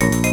you